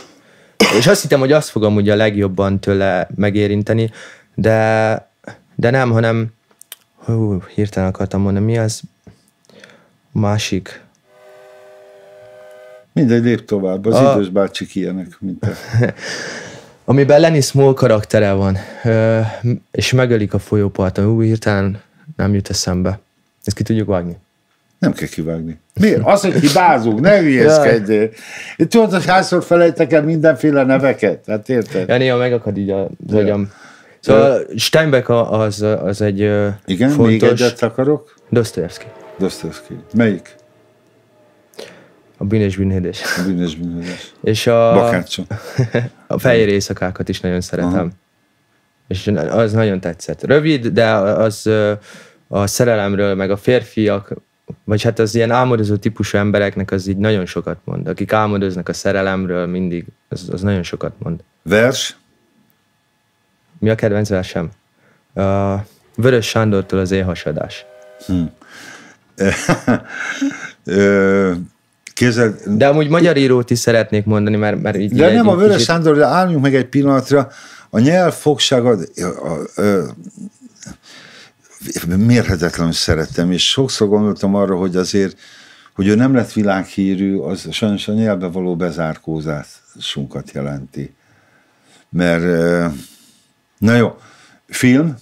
és azt hittem, hogy azt fogom ugye a legjobban tőle megérinteni, de, de nem, hanem hú, hirtelen akartam mondani, mi az másik. Mindegy, lép tovább, az a... idős bácsik ilyenek, mint te. (laughs) amiben Lenny Small karaktere van, és megölik a folyóparton. Új, hirtelen nem jut eszembe. Ezt ki tudjuk vágni? Nem kell kivágni. Miért? Az, hogy hibázunk, ne (laughs) hülyeskedjél. Itt tudod, hogy hányszor felejtek el mindenféle neveket? Hát érted? Ja, néha megakad így a agyam. Szóval Steinbeck az, az egy Igen, fontos... még egyet akarok? Dostoyevsky. Dostoyevsky. Melyik? A bűnös bűnhődés. A bűnös bűnhődés. És a... Bakácsa. a fehér éjszakákat is nagyon szeretem. Aha. És az nagyon tetszett. Rövid, de az a szerelemről, meg a férfiak, vagy hát az ilyen álmodozó típusú embereknek az így nagyon sokat mond. Akik álmodoznak a szerelemről mindig, az, az nagyon sokat mond. Vers? Mi a kedvenc versem? A Vörös Sándortól az éhasadás. Hm. (laughs) Kézzel... De amúgy magyar írót is szeretnék mondani, mert, mert így... De nem, a Vörös kicsit... Sándor, de álljunk meg egy pillanatra. A nyelv fogságad, a, a, a, mérhetetlenül szerettem, és sokszor gondoltam arra, hogy azért, hogy ő nem lett világhírű, az sajnos a nyelvbe való bezárkózásunkat jelenti. Mert Na jó. Film?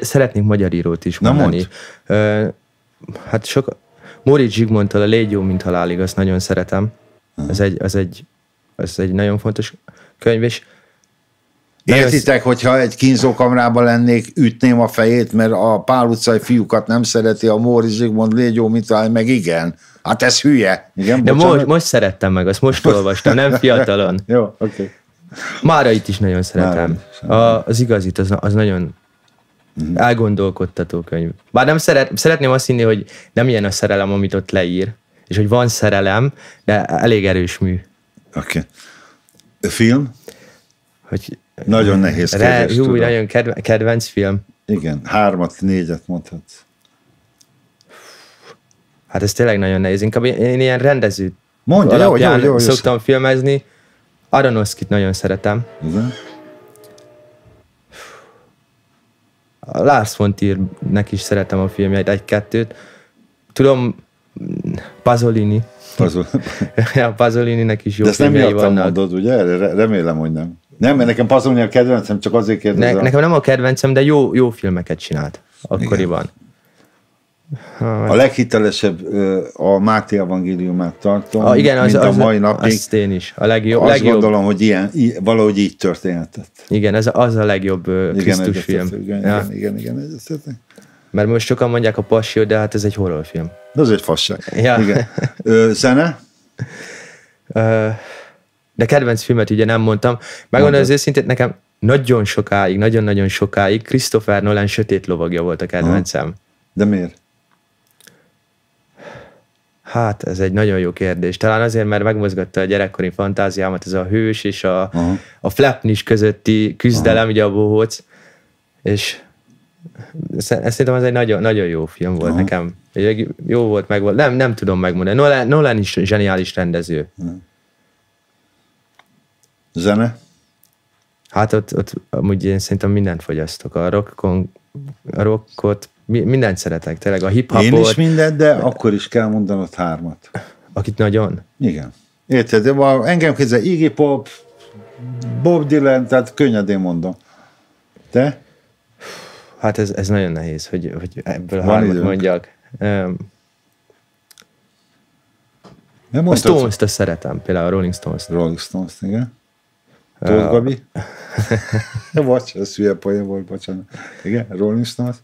Szeretnék magyar írót is Na, mondani. mondd. Ö, Hát sok... Móricz Zsigmondtól a Légy jó, mint halálig, azt nagyon szeretem. Ez egy, az egy, az egy nagyon fontos könyv, és Értitek, hogyha egy kínzókamrában lennék, ütném a fejét, mert a Pál utcai fiúkat nem szereti, a Móri Zsigmond légy jó, mint talán, meg igen. Hát ez hülye. Igen, De bocsánat. most, most szerettem meg, azt most olvastam, nem fiatalon. (laughs) Jó, oké. Okay. Márait is nagyon szeretem. A, az igazit, az, az nagyon Mhm. elgondolkodtató könyv. Bár nem szeret, szeretném azt hinni, hogy nem ilyen a szerelem, amit ott leír, és hogy van szerelem, de elég erős mű. Okay. Film? Hogy Nagyon nehéz Re, kérdés, jó, tudom. nagyon kedve, kedvenc film. Igen, hármat, négyet mondhatsz. Hát ez tényleg nagyon nehéz. Inkább én, ilyen rendező Mondja, jó, jó, jó, jó. szoktam filmezni. Aronofskit nagyon szeretem. Igen? A Lars von Triernek is szeretem a filmjeit, egy-kettőt. Tudom, Pasolini. Azon. (laughs) a Pasolininek is jó De ezt nem miattam vannak. mondod, ugye? Re- Remélem, hogy nem. Nem, mert nekem Pazolni a kedvencem, csak azért kérdezem. Ne, nekem nem a kedvencem, de jó, jó filmeket csinált akkoriban. A leghitelesebb a Máté evangéliumát tartom, Ah, igen, az, mint az, a mai napig. azt én is. A legjobb, Azt legjobb gondolom, hogy ilyen, valahogy így történhetett. igen, ez az a legjobb ö, Krisztus film. Igen, Ja. igen, igen, igen, egyetértek. Mert most sokan mondják a Passió, de hát ez egy horrorfilm. De az egy fasság. Ja. Igen. (laughs) Ö, zene? Ö, De kedvenc filmet ugye nem mondtam. Megmondom az őszintét, nekem nagyon sokáig, nagyon-nagyon sokáig Christopher Nolan Sötét lovagja volt a kedvencem. De miért? Hát, ez egy nagyon jó kérdés. Talán azért, mert megmozgatta a gyerekkori fantáziámat, ez a hős és a, Aha. a Flapnis közötti küzdelem, ugye a bohóc, és sze- szerintem ez egy nagyon, nagyon jó film volt Aha. nekem. Jó volt, meg volt. Nem, nem tudom megmondani. Nolan, Nolan is zseniális rendező. Zene? Hát ott, ott amúgy én szerintem mindent fogyasztok. A, rockon, a rockot, mindent szeretek. Tényleg a Én is hip-hopot, mindent, de akkor is kell mondanod hármat. akit nagyon. Igen. Érted? De engem kézzel Iggy Pop, Bob Dylan, tehát könnyedén mondom. Te? Hát ez, ez nagyon nehéz, hogy, hogy ebből Van hármat időnk. mondjak. Um, Nem a? Stones-t szeretem, például a Rolling Stones-t. Rolling Stones, igen. Tóth Gabi? (laughs) Bocs, ez hülye poén volt, bocsánat. Igen, Rolling Stones.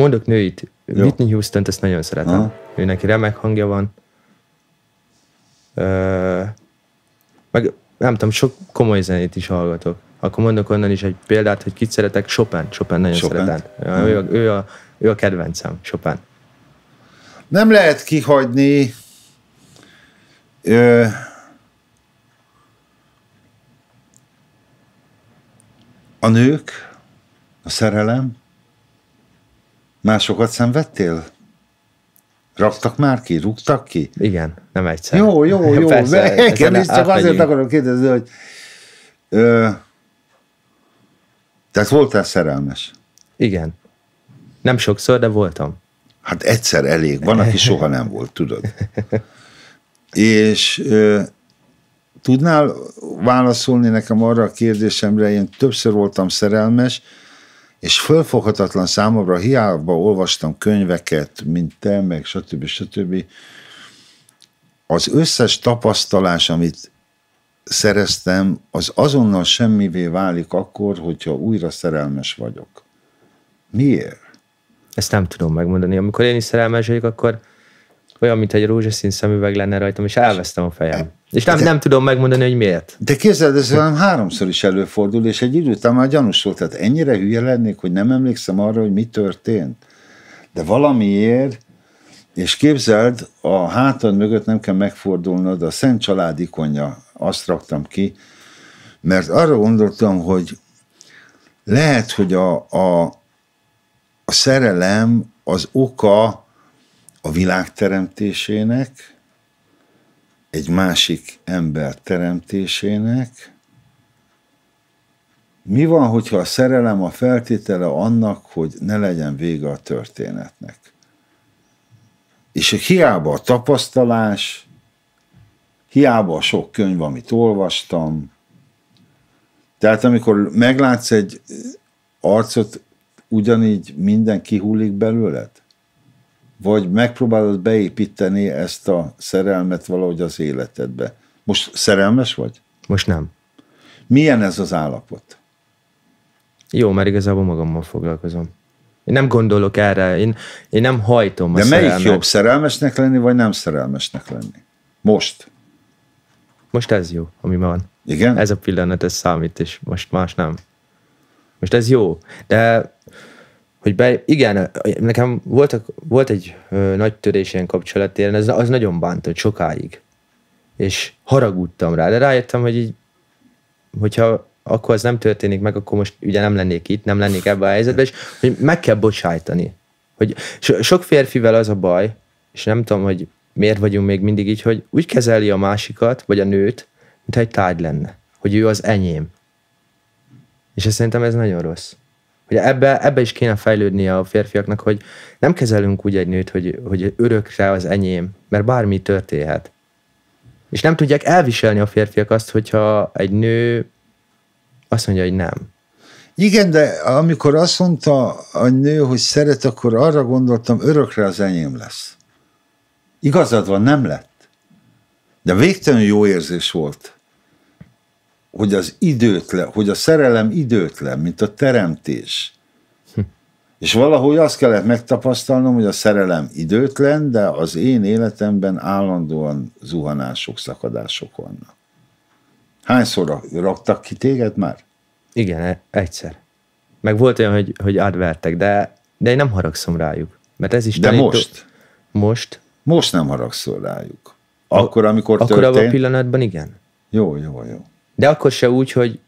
Mondok nőit. Jó. Whitney Houston-t ezt nagyon szeretem. Aha. Ő neki remek hangja van. Ö, meg nem tudom, sok komoly zenét is hallgatok. Akkor mondok onnan is egy példát, hogy kit szeretek. Chopin. Chopin nagyon Chopin. szeretem. Ja, ő, a, ő, a, ő a kedvencem, Chopin. Nem lehet kihagyni ö, a nők, a szerelem. Másokat szenvedtél? Raktak már ki? Rúgtak ki? Igen, nem egyszer. Jó, jó, jó. (laughs) Persze, ezen is csak azért akarom kérdezni, hogy ö, tehát voltál szerelmes? Igen. Nem sokszor, de voltam. Hát egyszer elég, van, aki soha nem volt, tudod. (laughs) És ö, tudnál válaszolni nekem arra a kérdésemre, én többször voltam szerelmes, és fölfoghatatlan számomra, hiába olvastam könyveket, mint te, meg stb. stb. Az összes tapasztalás, amit szereztem, az azonnal semmivé válik akkor, hogyha újra szerelmes vagyok. Miért? Ezt nem tudom megmondani. Amikor én is szerelmes vagyok, akkor olyan, mint egy rózsaszín szemüveg lenne rajtam, és elvesztem a fejem. És nem, nem tudom megmondani, hogy miért. De képzeld, ez velem háromszor is előfordul, és egy idő után már gyanús volt. Tehát ennyire hülye lennék, hogy nem emlékszem arra, hogy mi történt. De valamiért, és képzeld, a hátad mögött nem kell megfordulnod, a Szent Család ikonja, azt raktam ki, mert arra gondoltam, hogy lehet, hogy a, a, a szerelem az oka a világ teremtésének, egy másik ember teremtésének. Mi van, hogyha a szerelem a feltétele annak, hogy ne legyen vége a történetnek? És hiába a tapasztalás, hiába a sok könyv, amit olvastam, Tehát amikor meglátsz egy arcot, ugyanígy minden kihullik belőled? Vagy megpróbálod beépíteni ezt a szerelmet valahogy az életedbe? Most szerelmes vagy? Most nem. Milyen ez az állapot? Jó, mert igazából magammal foglalkozom. Én nem gondolok erre, én, én nem hajtom a De melyik szerelmet. jobb, szerelmesnek lenni, vagy nem szerelmesnek lenni? Most. Most ez jó, ami van. Igen? Ez a pillanat, ez számít, és most más nem. Most ez jó, de hogy be, igen, nekem voltak, volt egy ö, nagy törés ilyen kapcsolatéren, az, az nagyon bántott sokáig. És haragudtam rá, de rájöttem, hogy így, hogyha akkor az nem történik meg, akkor most ugye nem lennék itt, nem lennék ebben a helyzetben, és hogy meg kell bocsájtani. Hogy so, sok férfivel az a baj, és nem tudom, hogy miért vagyunk még mindig így, hogy úgy kezeli a másikat, vagy a nőt, mintha egy tárgy lenne. Hogy ő az enyém. És ez szerintem ez nagyon rossz. Hogy ebbe, ebbe is kéne fejlődnie a férfiaknak, hogy nem kezelünk úgy egy nőt, hogy, hogy örökre az enyém, mert bármi történhet. És nem tudják elviselni a férfiak azt, hogyha egy nő azt mondja, hogy nem. Igen, de amikor azt mondta a nő, hogy szeret, akkor arra gondoltam, örökre az enyém lesz. Igazad van, nem lett. De végtelenül jó érzés volt, hogy az időtlen, hogy a szerelem időtlen, mint a teremtés. És valahogy azt kellett megtapasztalnom, hogy a szerelem időtlen, de az én életemben állandóan zuhanások, szakadások vannak. Hányszor rak- raktak ki téged már? Igen, e- egyszer. Meg volt olyan, hogy, hogy átvertek, de, de én nem haragszom rájuk. Mert ez is De tanító- most? Most? Most nem haragszol rájuk. Akkor, amikor Akkor abban a történt? pillanatban igen. Jó, jó, jó. De akkor se úgy, hogy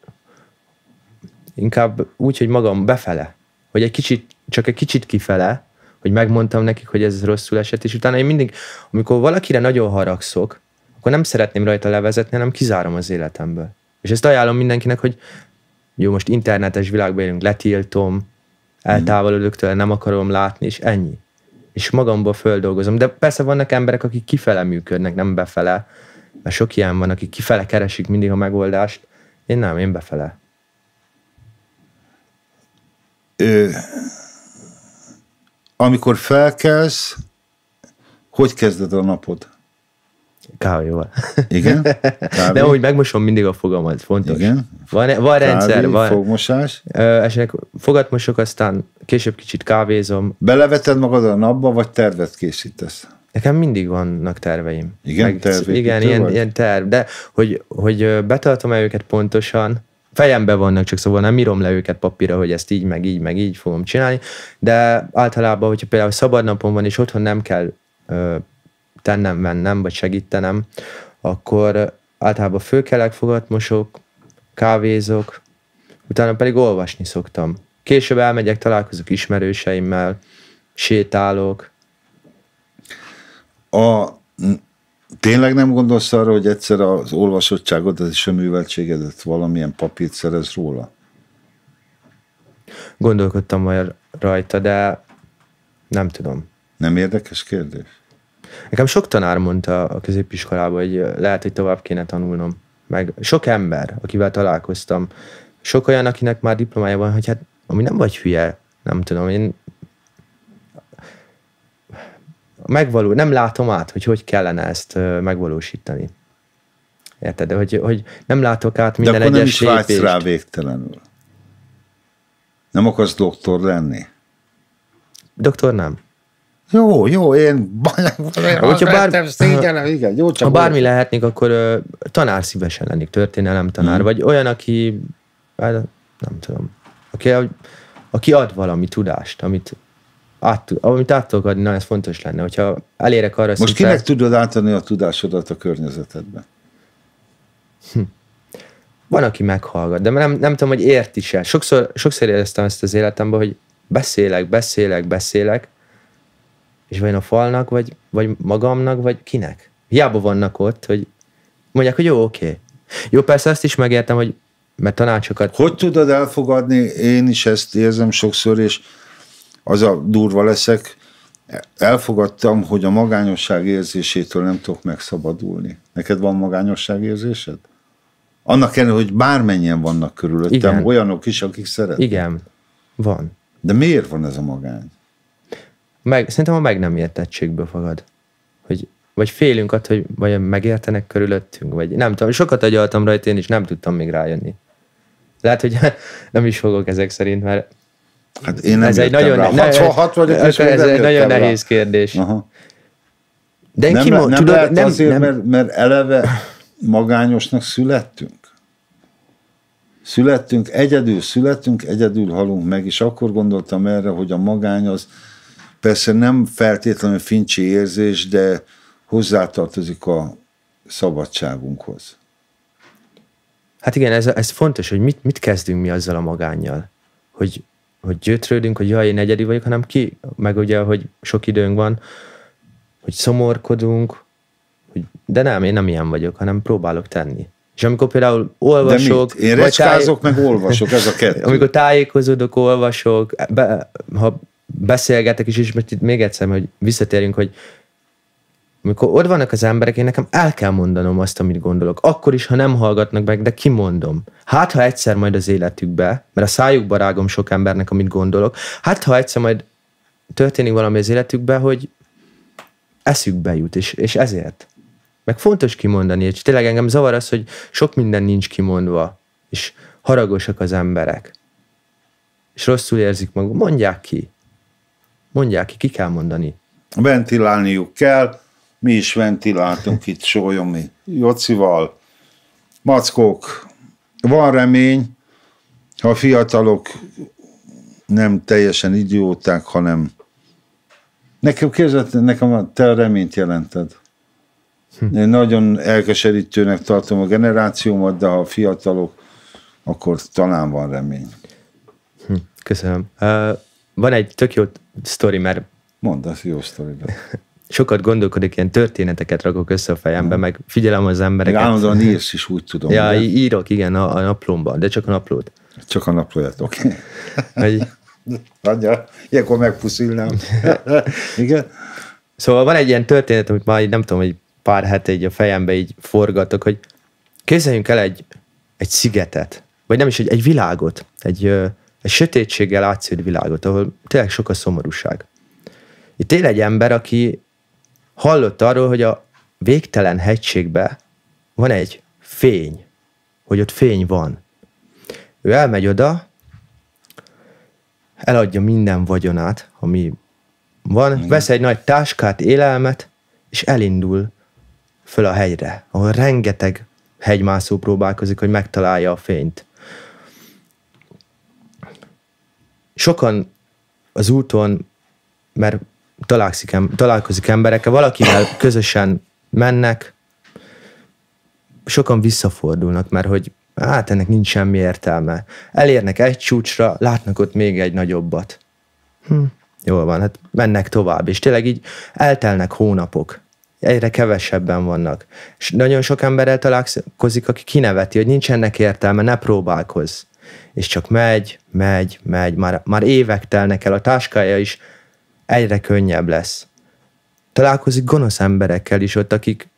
inkább úgy, hogy magam befele. Hogy egy kicsit, csak egy kicsit kifele, hogy megmondtam nekik, hogy ez rosszul esett, és utána én mindig, amikor valakire nagyon haragszok, akkor nem szeretném rajta levezetni, hanem kizárom az életemből. És ezt ajánlom mindenkinek, hogy jó, most internetes világban élünk, letiltom, eltávolodok tőle, nem akarom látni, és ennyi. És magamból földolgozom. De persze vannak emberek, akik kifele működnek, nem befele, mert sok ilyen van, akik kifele keresik mindig a megoldást. Én nem, én befele. Ö, amikor felkelsz, hogy kezded a napod? Kávéval. Igen? Kávé? De úgy megmosom mindig a fogamat, fontos. Igen. Van, van rendszer, Kávé, van. fogmosás. Ö, esetleg fogat mosok, aztán később kicsit kávézom. Beleveted magad a napba, vagy tervet készítesz? Nekem mindig vannak terveim. Igen, tervépítő Igen, ilyen, vagy? ilyen terv. De hogy, hogy betartom-e őket pontosan, fejemben vannak, csak szóval nem írom le őket papírra, hogy ezt így, meg így, meg így fogom csinálni, de általában, hogyha például szabad napom van, és otthon nem kell ö, tennem, mennem, vagy segítenem, akkor általában fölkelek, fogat mosok, kávézok, utána pedig olvasni szoktam. Később elmegyek, találkozok ismerőseimmel, sétálok, A, tényleg nem gondolsz arra, hogy egyszer az olvasottságodat és a műveltségedet valamilyen papírt szerez róla? gondolkodtam majd rajta, de nem tudom. Nem érdekes kérdés? Nekem sok tanár mondta a középiskolában, hogy lehet, hogy tovább kéne tanulnom. Meg sok ember, akivel találkoztam, sok olyan, akinek már diplomája van, hogy hát, ami nem vagy hülye, nem tudom, én megvaló, nem látom át, hogy hogy kellene ezt megvalósítani. Érted? De hogy, hogy nem látok át De minden akkor nem egyes is vágysz lépést. rá végtelenül. Nem akarsz doktor lenni? Doktor nem. Jó, jó, én Hogyha bár- igen, jó, csak Ha bármi lehetnék, akkor ö, tanár szívesen lennék, történelem tanár, Mhm. vagy olyan, aki, hát, nem tudom, aki, aki ad valami tudást, amit át, amit át tudok adni, na ez fontos lenne, hogyha elérek arra Most kinek tudod átadni a tudásodat a környezetedben? van, aki meghallgat, de nem, nem tudom, hogy ért is el. Sokszor, sokszor éreztem ezt az életemben, hogy beszélek, beszélek, beszélek, és vajon a falnak, vagy, vagy magamnak, vagy kinek? Hiába vannak ott, hogy mondják, hogy jó, oké. Jó, persze azt is megértem, hogy mert tanácsokat Hogy tudod elfogadni, én is ezt érzem sokszor, és az a durva leszek, elfogadtam, hogy a magányosság érzésétől nem tudok megszabadulni. Neked van magányosság érzésed? Annak ellenére, hogy bármennyien vannak körülöttem, Igen. olyanok is, akik szeretnek. Igen, van. De miért van ez a magány? Meg, szerintem a meg nem értettségből fogad. Hogy, vagy félünk attól, hogy vagy megértenek körülöttünk, vagy nem tudom. Sokat agyaltam rajta én is, nem tudtam még rájönni. Lehet, hogy (laughs) nem is fogok ezek szerint, mert Hát én nem ez egy nagyon, rá. 66 vagyok, és ez egy nagyon rá. nehéz kérdés. Aha. De Nem, kimond, le, nem tudod, lehet nem, azért, nem, Mert, mert eleve magányosnak születtünk. Születtünk, egyedül születtünk, egyedül halunk meg, és akkor gondoltam erre, hogy a magány az persze nem feltétlenül fincsi érzés, de hozzátartozik a szabadságunkhoz. Hát igen, ez, ez fontos, hogy mit, mit kezdünk mi azzal a magánnyal. Hogy, hogy gyötrődünk, hogy jaj, én egyedi vagyok, hanem ki, meg ugye, hogy sok időnk van, hogy szomorkodunk, hogy, de nem, én nem ilyen vagyok, hanem próbálok tenni. És amikor például De olvasok... mit? Én recskázok, meg olvasok, ez a kettő. (laughs) amikor tájékozódok, olvasok, be, ha beszélgetek is, és most itt még egyszer, hogy visszatérjünk, hogy amikor ott vannak az emberek, én nekem el kell mondanom azt, amit gondolok. Akkor is, ha nem hallgatnak meg, de kimondom. Hát, ha egyszer majd az életükbe, mert a szájukba rágom sok embernek, amit gondolok, hát, ha egyszer majd történik valami az életükbe, hogy eszükbe jut, és, és ezért. Meg fontos kimondani, és tényleg engem zavar az, hogy sok minden nincs kimondva, és haragosak az emberek. És rosszul érzik maguk. Mondják ki. Mondják ki, ki kell mondani. ventilálniuk kell, mi is ventiláltunk itt Sólyomi Jocival. Mackók, van remény, ha a fiatalok nem teljesen idióták, hanem nekem képzeld, nekem te a reményt jelented. Én nagyon elkeserítőnek tartom a generációmat, de ha a fiatalok, akkor talán van remény. Köszönöm. Uh, van egy tök jó sztori, mert Mondd, az jó sztori. (laughs) de. sokat gondolkodik, ilyen történeteket rakok össze a fejembe, meg figyelem az embereket. állandóan írsz is, úgy tudom. Ja, í- írok, igen, a, a naplomban, de csak a naplót. Csak a naplóját, oké. Okay. Anya, (laughs) ilyenkor megpuszilnám. (laughs) Igen? Szóval van egy ilyen történet, amit már így nem tudom, hogy pár hete így a fejembe így forgatok, hogy képzeljünk el egy, egy szigetet, vagy nem is egy, egy világot, egy, egy sötétséggel átsződ világot, ahol tényleg sok a szomorúság. Itt él egy ember, aki hallott arról, hogy a végtelen hegységbe van egy fény, hogy ott fény van. Ő elmegy oda, eladja minden vagyonát, ami van, vesz egy nagy táskát, élelmet, és elindul föl a hegyre, ahol rengeteg hegymászó próbálkozik, hogy megtalálja a fényt. Sokan az úton, mert találkozik, találkozik emberekkel, valakivel közösen mennek, sokan visszafordulnak, mert hogy hát ennek nincs semmi értelme. Elérnek egy csúcsra, látnak ott még egy nagyobbat. Hm, jól van, hát mennek tovább, és tényleg így eltelnek hónapok. Egyre kevesebben vannak. És nagyon sok emberrel találkozik, aki kineveti, hogy nincs ennek értelme, ne próbálkozz. És csak megy, megy, megy, már, már évek telnek el, a táskája is egyre könnyebb lesz. Találkozik gonosz emberekkel is ott, akik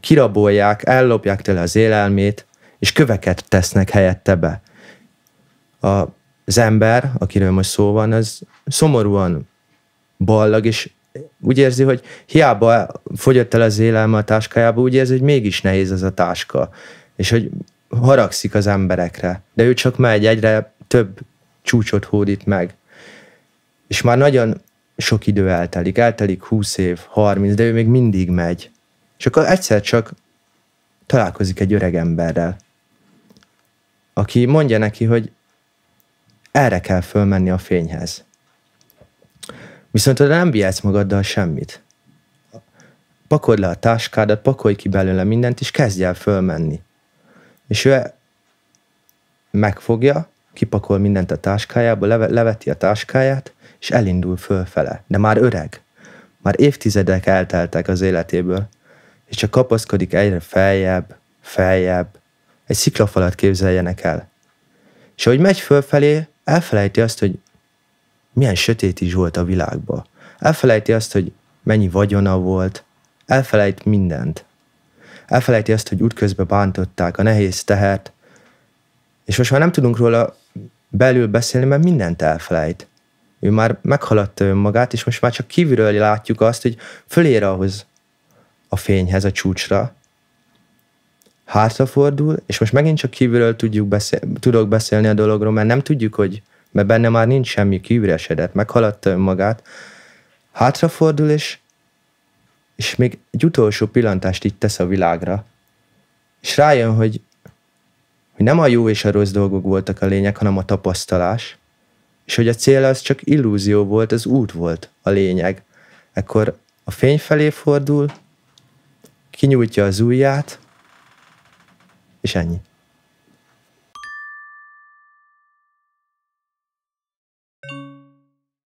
kirabolják, ellopják tőle az élelmét, és köveket tesznek helyette be. A, az ember, akiről most szó van, az szomorúan ballag, és úgy érzi, hogy hiába fogyott el az élelme a táskájába, úgy érzi, hogy mégis nehéz ez a táska. És hogy haragszik az emberekre. De ő csak megy, egyre több csúcsot hódít meg. És már nagyon sok idő eltelik, eltelik 20 év, 30, de ő még mindig megy. És akkor egyszer csak találkozik egy öreg emberrel, aki mondja neki, hogy erre kell fölmenni a fényhez. Viszont oda nem vihetsz magaddal semmit. Pakold le a táskádat, pakolj ki belőle mindent, és kezdj el fölmenni. És ő megfogja, kipakol mindent a táskájába, leve, leveti a táskáját, és elindul fölfele. De már öreg. Már évtizedek elteltek az életéből. És csak kapaszkodik egyre feljebb, feljebb. Egy sziklafalat képzeljenek el. És ahogy megy fölfelé, elfelejti azt, hogy milyen sötét is volt a világban. Elfelejti azt, hogy mennyi vagyona volt, elfelejt mindent. elfelejti azt, hogy útközben bántották a nehéz tehet, és most már nem tudunk róla belül beszélni, mert mindent elfelejt. Ő már meghaladta önmagát, és most már csak kívülről látjuk azt, hogy fölér ahhoz a fényhez, a csúcsra, hátrafordul, és most megint csak kívülről tudjuk beszél, tudok beszélni a dologról, mert nem tudjuk, hogy mert benne már nincs semmi kívüresedett, meghaladta önmagát, hátrafordul, és, és még egy utolsó pillantást itt tesz a világra, és rájön, hogy, hogy nem a jó és a rossz dolgok voltak a lényeg, hanem a tapasztalás, és hogy a cél az csak illúzió volt, az út volt a lényeg. Ekkor a fény felé fordul, kinyújtja az ujját, és ennyi.